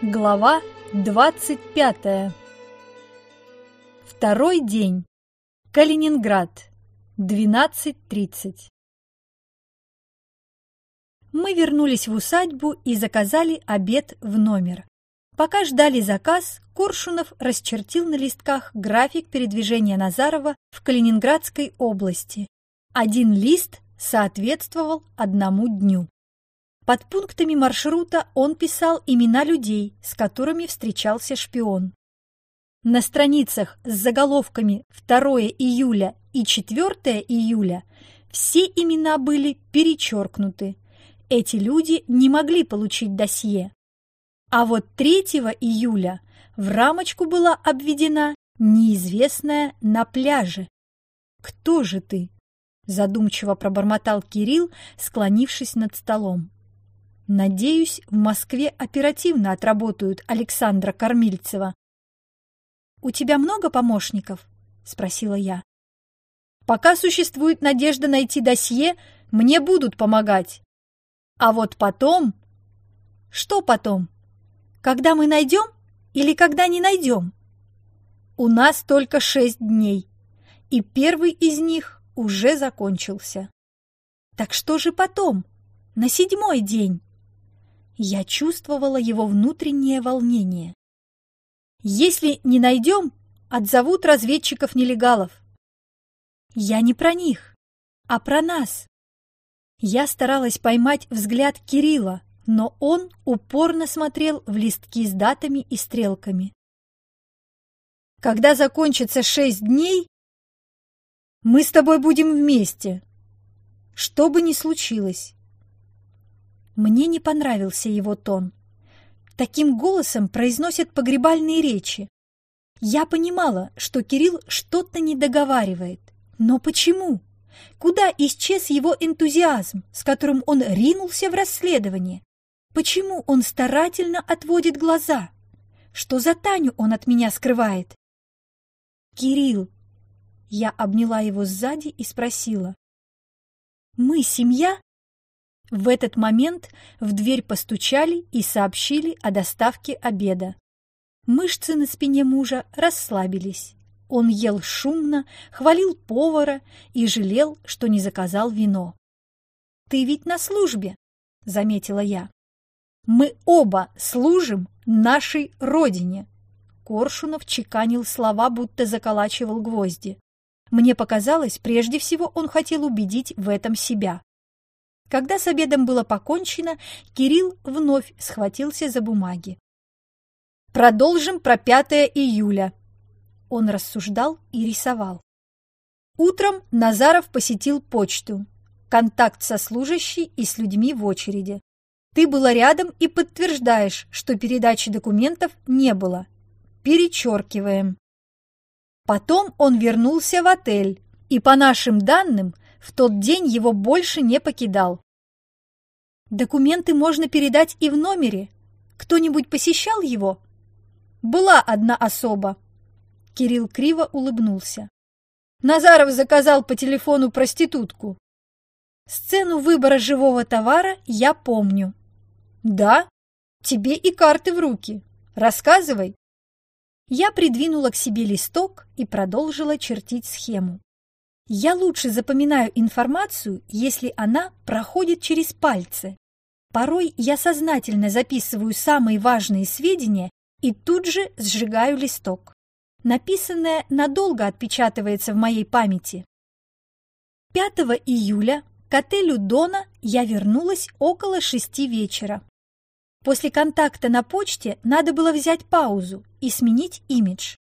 Глава 25 Второй день. Калининград. 12.30 Мы вернулись в усадьбу и заказали обед в номер. Пока ждали заказ, Коршунов расчертил на листках график передвижения Назарова в Калининградской области. Один лист соответствовал одному дню. Под пунктами маршрута он писал имена людей, с которыми встречался шпион. На страницах с заголовками 2 июля и 4 июля все имена были перечеркнуты. Эти люди не могли получить досье. А вот 3 июля в рамочку была обведена неизвестная на пляже. «Кто же ты?» – задумчиво пробормотал Кирилл, склонившись над столом. Надеюсь, в Москве оперативно отработают Александра Кормильцева. «У тебя много помощников?» – спросила я. «Пока существует надежда найти досье, мне будут помогать. А вот потом...» «Что потом? Когда мы найдем или когда не найдем?» «У нас только шесть дней, и первый из них уже закончился». «Так что же потом, на седьмой день?» Я чувствовала его внутреннее волнение. «Если не найдем, отзовут разведчиков-нелегалов». «Я не про них, а про нас». Я старалась поймать взгляд Кирилла, но он упорно смотрел в листки с датами и стрелками. «Когда закончится шесть дней, мы с тобой будем вместе, что бы ни случилось». Мне не понравился его тон. Таким голосом произносят погребальные речи. Я понимала, что Кирилл что-то не договаривает. Но почему? Куда исчез его энтузиазм, с которым он ринулся в расследование? Почему он старательно отводит глаза? Что за Таню он от меня скрывает? Кирилл. Я обняла его сзади и спросила. Мы семья? В этот момент в дверь постучали и сообщили о доставке обеда. Мышцы на спине мужа расслабились. Он ел шумно, хвалил повара и жалел, что не заказал вино. «Ты ведь на службе», — заметила я. «Мы оба служим нашей родине», — Коршунов чеканил слова, будто заколачивал гвозди. Мне показалось, прежде всего он хотел убедить в этом себя. Когда с обедом было покончено, Кирилл вновь схватился за бумаги. «Продолжим про 5 июля». Он рассуждал и рисовал. Утром Назаров посетил почту. Контакт со служащей и с людьми в очереди. Ты была рядом и подтверждаешь, что передачи документов не было. Перечеркиваем. Потом он вернулся в отель, и, по нашим данным, в тот день его больше не покидал. Документы можно передать и в номере. Кто-нибудь посещал его? Была одна особа. Кирилл криво улыбнулся. Назаров заказал по телефону проститутку. Сцену выбора живого товара я помню. Да, тебе и карты в руки. Рассказывай. Я придвинула к себе листок и продолжила чертить схему. Я лучше запоминаю информацию, если она проходит через пальцы. Порой я сознательно записываю самые важные сведения и тут же сжигаю листок. Написанное надолго отпечатывается в моей памяти. 5 июля к отелю Дона я вернулась около шести вечера. После контакта на почте надо было взять паузу и сменить имидж.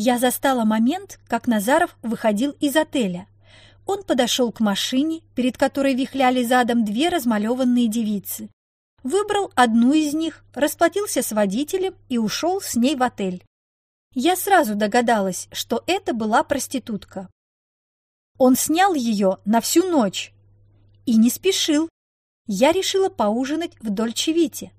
Я застала момент, как Назаров выходил из отеля. Он подошел к машине, перед которой вихляли задом две размалеванные девицы. Выбрал одну из них, расплатился с водителем и ушел с ней в отель. Я сразу догадалась, что это была проститутка. Он снял ее на всю ночь и не спешил. Я решила поужинать в Дольче-Вите.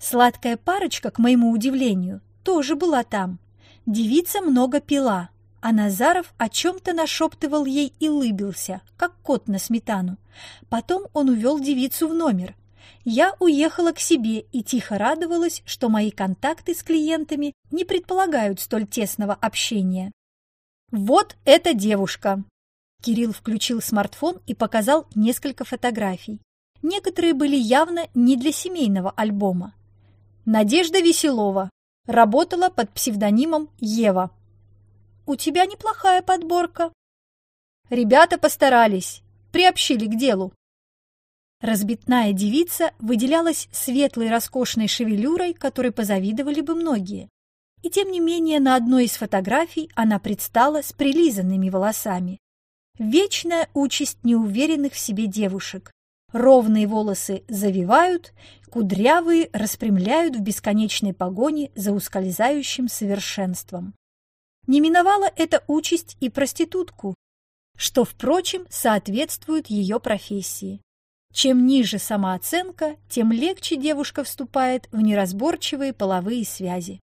Сладкая парочка, к моему удивлению, тоже была там. Девица много пила, а Назаров о чем-то нашептывал ей и лыбился, как кот на сметану. Потом он увел девицу в номер. я уехала к себе и тихо радовалась, что мои контакты с клиентами не предполагают столь тесного общения. «Вот эта девушка!» Кирилл включил смартфон и показал несколько фотографий. Некоторые были явно не для семейного альбома. Надежда Веселова. Работала под псевдонимом Ева. «У тебя неплохая подборка». Ребята постарались, приобщили к делу. Разбитная девица выделялась светлой роскошной шевелюрой, которой позавидовали бы многие. И тем не менее на одной из фотографий она предстала с прилизанными волосами. Вечная участь неуверенных в себе девушек. Ровные волосы завивают, кудрявые распрямляют в бесконечной погоне за ускользающим совершенством. Не миновала эта участь и проститутку, что, впрочем, соответствует ее профессии. Чем ниже самооценка, тем легче девушка вступает в неразборчивые половые связи.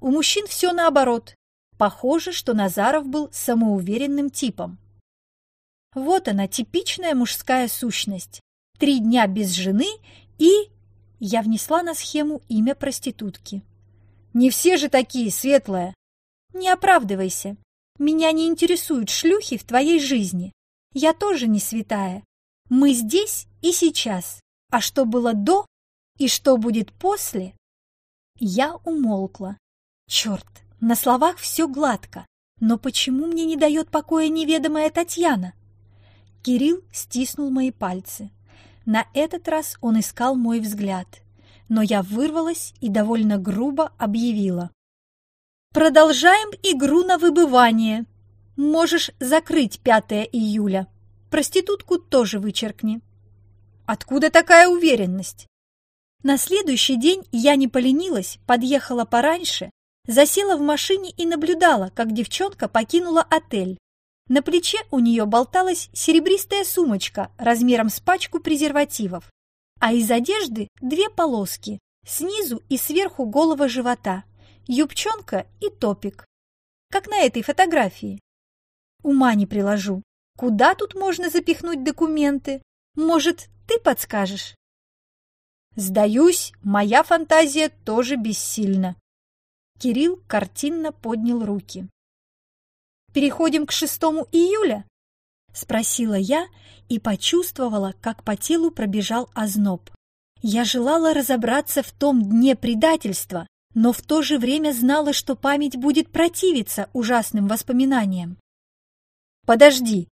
У мужчин все наоборот. Похоже, что Назаров был самоуверенным типом. Вот она, типичная мужская сущность. Три дня без жены и... Я внесла на схему имя проститутки. Не все же такие, светлая. Не оправдывайся. Меня не интересуют шлюхи в твоей жизни. Я тоже не святая. Мы здесь и сейчас. А что было до и что будет после? Я умолкла. Черт, на словах все гладко. Но почему мне не дает покоя неведомая Татьяна? Кирилл стиснул мои пальцы. На этот раз он искал мой взгляд. Но я вырвалась и довольно грубо объявила. «Продолжаем игру на выбывание. Можешь закрыть 5 июля. Проститутку тоже вычеркни. Откуда такая уверенность? На следующий день я не поленилась, подъехала пораньше, засела в машине и наблюдала, как девчонка покинула отель. На плече у нее болталась серебристая сумочка размером с пачку презервативов, а из одежды две полоски, снизу и сверху голого живота, юбчонка и топик. Как на этой фотографии. Ума не приложу. Куда тут можно запихнуть документы? Может, ты подскажешь? Сдаюсь, моя фантазия тоже бессильна. Кирилл картинно поднял руки. Переходим к 6 июля? Спросила я и почувствовала, как по телу пробежал озноб. Я желала разобраться в том дне предательства, но в то же время знала, что память будет противиться ужасным воспоминаниям. «Подожди,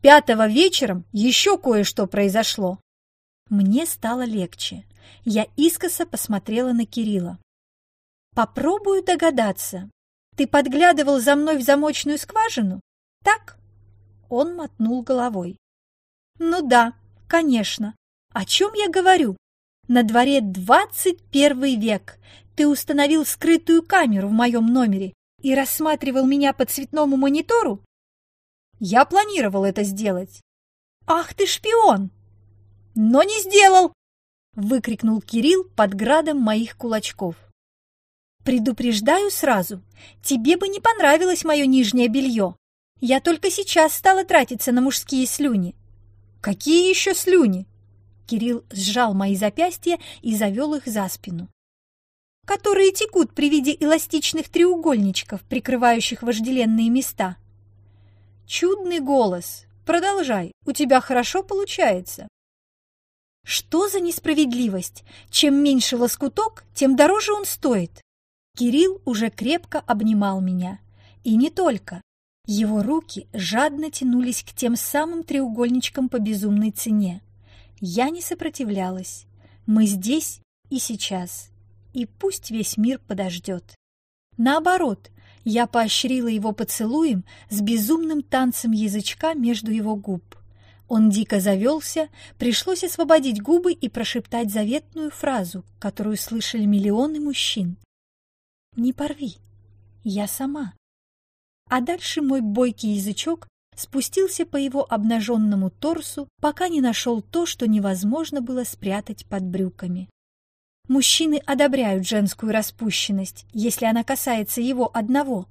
Пятого вечером еще кое-что произошло. Мне стало легче. Я искоса посмотрела на Кирилла. Попробую догадаться. Ты подглядывал за мной в замочную скважину? Так? Он мотнул головой. Ну да, конечно. О чем я говорю? На дворе двадцать первый век. Ты установил скрытую камеру в моем номере и рассматривал меня по цветному монитору? Я планировал это сделать. Ах ты шпион! Но не сделал! Выкрикнул Кирилл под градом моих кулачков. Предупреждаю сразу, тебе бы не понравилось мое нижнее белье. Я только сейчас стала тратиться на мужские слюни. Какие еще слюни? Кирилл сжал мои запястья и завел их за спину. Которые текут при виде эластичных треугольничков, прикрывающих вожделенные места. Чудный голос. Продолжай, у тебя хорошо получается. Что за несправедливость? Чем меньше лоскуток, тем дороже он стоит. Кирилл уже крепко обнимал меня. И не только. Его руки жадно тянулись к тем самым треугольничкам по безумной цене. Я не сопротивлялась. Мы здесь и сейчас. И пусть весь мир подождет. Наоборот, я поощрила его поцелуем с безумным танцем язычка между его губ. Он дико завелся, пришлось освободить губы и прошептать заветную фразу, которую слышали миллионы мужчин. «Не порви, я сама». А дальше мой бойкий язычок спустился по его обнаженному торсу, пока не нашел то, что невозможно было спрятать под брюками. Мужчины одобряют женскую распущенность, если она касается его одного.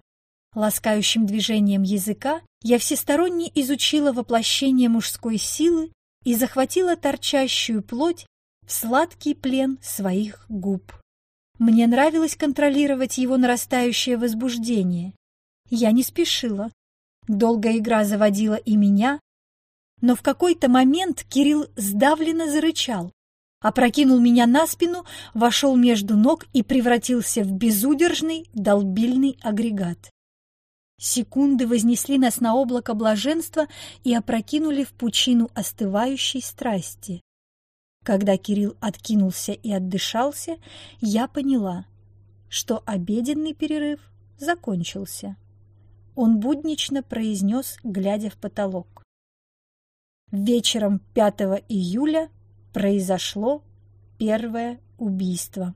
Ласкающим движением языка я всесторонне изучила воплощение мужской силы и захватила торчащую плоть в сладкий плен своих губ. Мне нравилось контролировать его нарастающее возбуждение. Я не спешила. Долгая игра заводила и меня, но в какой-то момент Кирилл сдавленно зарычал, опрокинул меня на спину, вошел между ног и превратился в безудержный долбильный агрегат. Секунды вознесли нас на облако блаженства и опрокинули в пучину остывающей страсти. Когда Кирилл откинулся и отдышался, я поняла, что обеденный перерыв закончился. Он буднично произнес, глядя в потолок. Вечером 5 июля произошло первое убийство.